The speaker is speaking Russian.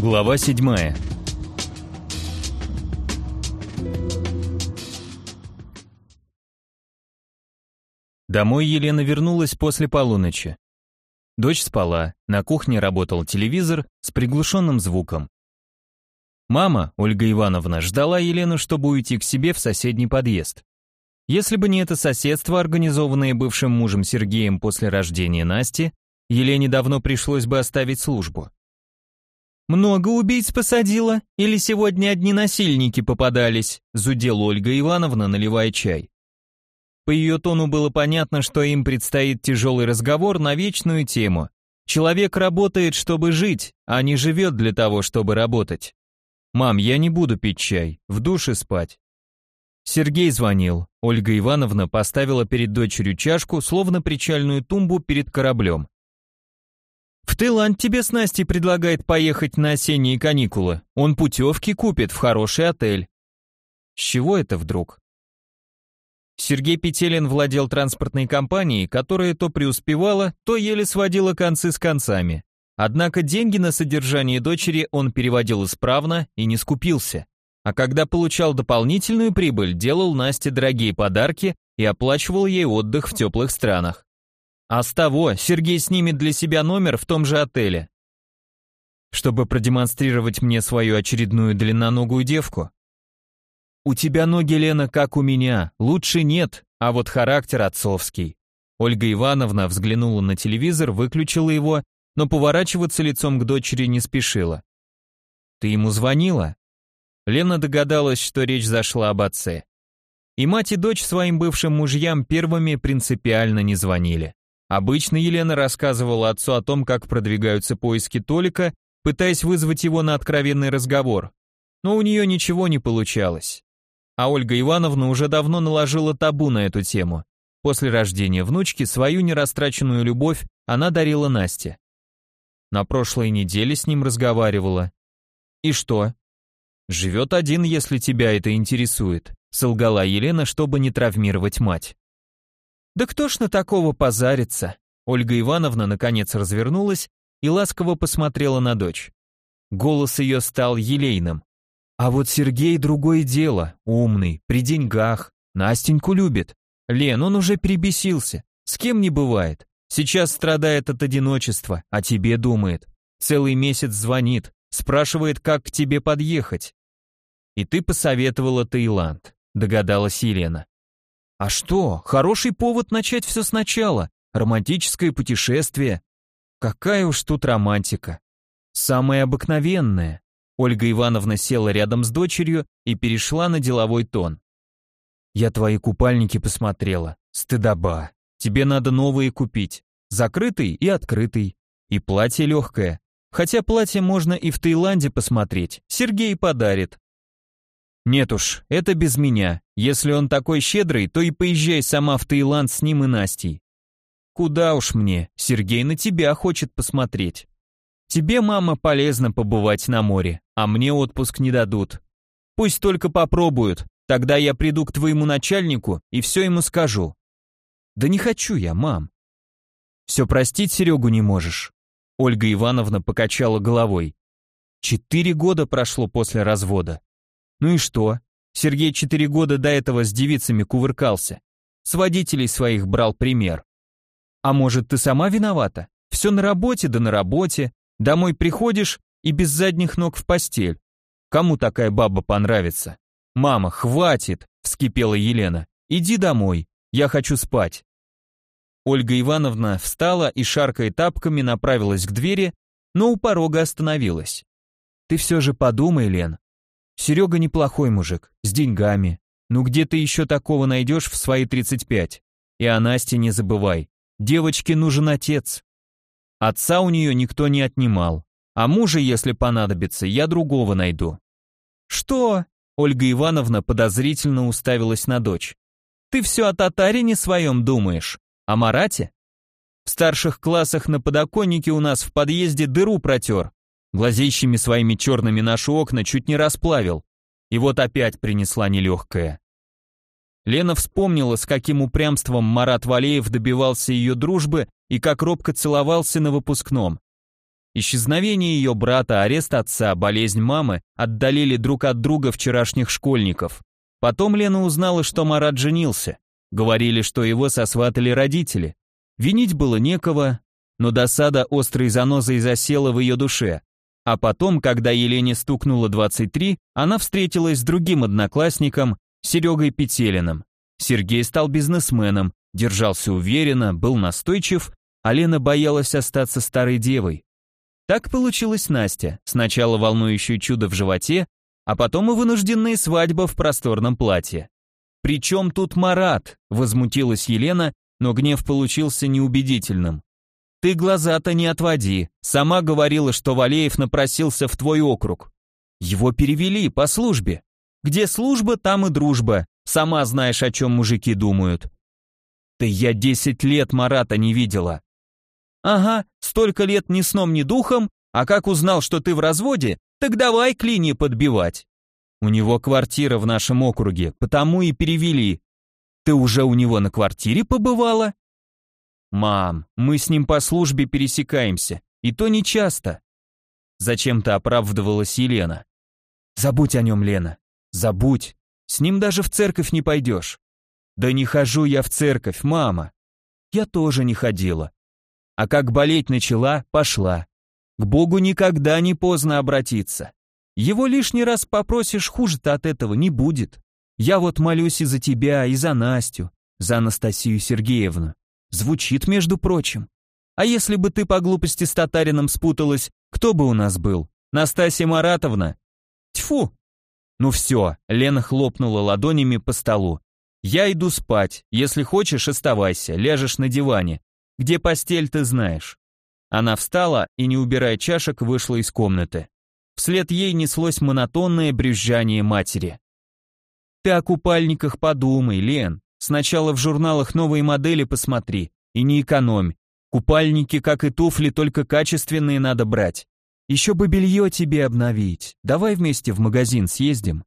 Глава седьмая. Домой Елена вернулась после полуночи. Дочь спала, на кухне работал телевизор с приглушенным звуком. Мама, Ольга Ивановна, ждала Елену, чтобы уйти к себе в соседний подъезд. Если бы не это соседство, организованное бывшим мужем Сергеем после рождения Насти, Елене давно пришлось бы оставить службу. «Много убийц посадила? Или сегодня одни насильники попадались?» — зудела Ольга Ивановна, наливая чай. По ее тону было понятно, что им предстоит тяжелый разговор на вечную тему. Человек работает, чтобы жить, а не живет для того, чтобы работать. «Мам, я не буду пить чай, в душе спать». Сергей звонил. Ольга Ивановна поставила перед дочерью чашку, словно причальную тумбу перед кораблем. В Таиланд тебе с Настей предлагает поехать на осенние каникулы. Он путевки купит в хороший отель. С чего это вдруг? Сергей Петелин владел транспортной компанией, которая то преуспевала, то еле сводила концы с концами. Однако деньги на содержание дочери он переводил исправно и не скупился. А когда получал дополнительную прибыль, делал Насте дорогие подарки и оплачивал ей отдых в теплых странах. А с того Сергей снимет для себя номер в том же отеле. Чтобы продемонстрировать мне свою очередную длинноногую девку. У тебя ноги, Лена, как у меня, лучше нет, а вот характер отцовский. Ольга Ивановна взглянула на телевизор, выключила его, но поворачиваться лицом к дочери не спешила. Ты ему звонила? Лена догадалась, что речь зашла об отце. И мать и дочь своим бывшим мужьям первыми принципиально не звонили. Обычно Елена рассказывала отцу о том, как продвигаются поиски Толика, пытаясь вызвать его на откровенный разговор. Но у нее ничего не получалось. А Ольга Ивановна уже давно наложила табу на эту тему. После рождения внучки свою нерастраченную любовь она дарила Насте. На прошлой неделе с ним разговаривала. И что? Живет один, если тебя это интересует, солгала Елена, чтобы не травмировать мать. Да кто ж на такого позарится? Ольга Ивановна наконец развернулась и ласково посмотрела на дочь. Голос ее стал елейным. А вот Сергей другое дело, умный, при деньгах, Настеньку любит. Лен, он уже перебесился, с кем не бывает. Сейчас страдает от одиночества, о тебе думает. Целый месяц звонит, спрашивает, как к тебе подъехать. И ты посоветовала Таиланд, догадалась Елена. А что, хороший повод начать все сначала. Романтическое путешествие. Какая уж тут романтика. Самая обыкновенная. Ольга Ивановна села рядом с дочерью и перешла на деловой тон. Я твои купальники посмотрела. Стыдоба. Тебе надо новые купить. Закрытый и открытый. И платье легкое. Хотя платье можно и в Таиланде посмотреть. Сергей подарит. Нет уж, это без меня. Если он такой щедрый, то и поезжай сама в Таиланд с ним и Настей. Куда уж мне, Сергей на тебя хочет посмотреть. Тебе, мама, полезно побывать на море, а мне отпуск не дадут. Пусть только попробуют, тогда я приду к твоему начальнику и все ему скажу. Да не хочу я, мам. Все простить Серегу не можешь. Ольга Ивановна покачала головой. Четыре года прошло после развода. Ну и что? Сергей четыре года до этого с девицами кувыркался. С водителей своих брал пример. А может, ты сама виновата? Все на работе да на работе. Домой приходишь и без задних ног в постель. Кому такая баба понравится? Мама, хватит, вскипела Елена. Иди домой, я хочу спать. Ольга Ивановна встала и, шаркая тапками, направилась к двери, но у порога остановилась. Ты все же подумай, Лен, Серега неплохой мужик, с деньгами. Ну где ты еще такого найдешь в свои 35? И о Насте не забывай. Девочке нужен отец. Отца у нее никто не отнимал. А мужа, если понадобится, я другого найду. Что? Ольга Ивановна подозрительно уставилась на дочь. Ты все о татарине своем думаешь? О Марате? В старших классах на подоконнике у нас в подъезде дыру протер, Глазищами своими черными наши окна чуть не расплавил. И вот опять принесла нелегкая. Лена вспомнила, с каким упрямством Марат Валеев добивался ее дружбы и как робко целовался на выпускном. Исчезновение ее брата, арест отца, болезнь мамы отдалили друг от друга вчерашних школьников. Потом Лена узнала, что Марат женился. Говорили, что его сосватали родители. Винить было некого, но досада острой занозой засела в ее душе. А потом, когда Елене стукнуло 23, она встретилась с другим одноклассником, Серегой Петелиным. Сергей стал бизнесменом, держался уверенно, был настойчив, а Лена боялась остаться старой девой. Так получилась Настя, сначала волнующее чудо в животе, а потом и вынужденная свадьба в просторном платье. «Причем тут Марат?» – возмутилась Елена, но гнев получился неубедительным. «Ты глаза-то не отводи. Сама говорила, что Валеев напросился в твой округ. Его перевели по службе. Где служба, там и дружба. Сама знаешь, о чем мужики думают». «Да я десять лет Марата не видела». «Ага, столько лет ни сном, ни духом, а как узнал, что ты в разводе, так давай клини подбивать». «У него квартира в нашем округе, потому и перевели». «Ты уже у него на квартире побывала?» «Мам, мы с ним по службе пересекаемся, и то не часто». Зачем-то оправдывалась Елена. «Забудь о нем, Лена, забудь. С ним даже в церковь не пойдешь». «Да не хожу я в церковь, мама». «Я тоже не ходила. А как болеть начала, пошла. К Богу никогда не поздно обратиться. Его лишний раз попросишь, хуже-то от этого не будет. Я вот молюсь и за тебя, и за Настю, за Анастасию Сергеевну. Звучит, между прочим. А если бы ты по глупости с татарином спуталась, кто бы у нас был? Настасья Маратовна? Тьфу! Ну все, Лена хлопнула ладонями по столу. Я иду спать, если хочешь, оставайся, ляжешь на диване. Где постель, ты знаешь. Она встала и, не убирая чашек, вышла из комнаты. Вслед ей неслось монотонное брюзжание матери. «Ты о купальниках подумай, Лен. Сначала в журналах новые модели посмотри и не экономь. Купальники, как и туфли, только качественные надо брать. Еще бы белье тебе обновить. Давай вместе в магазин съездим.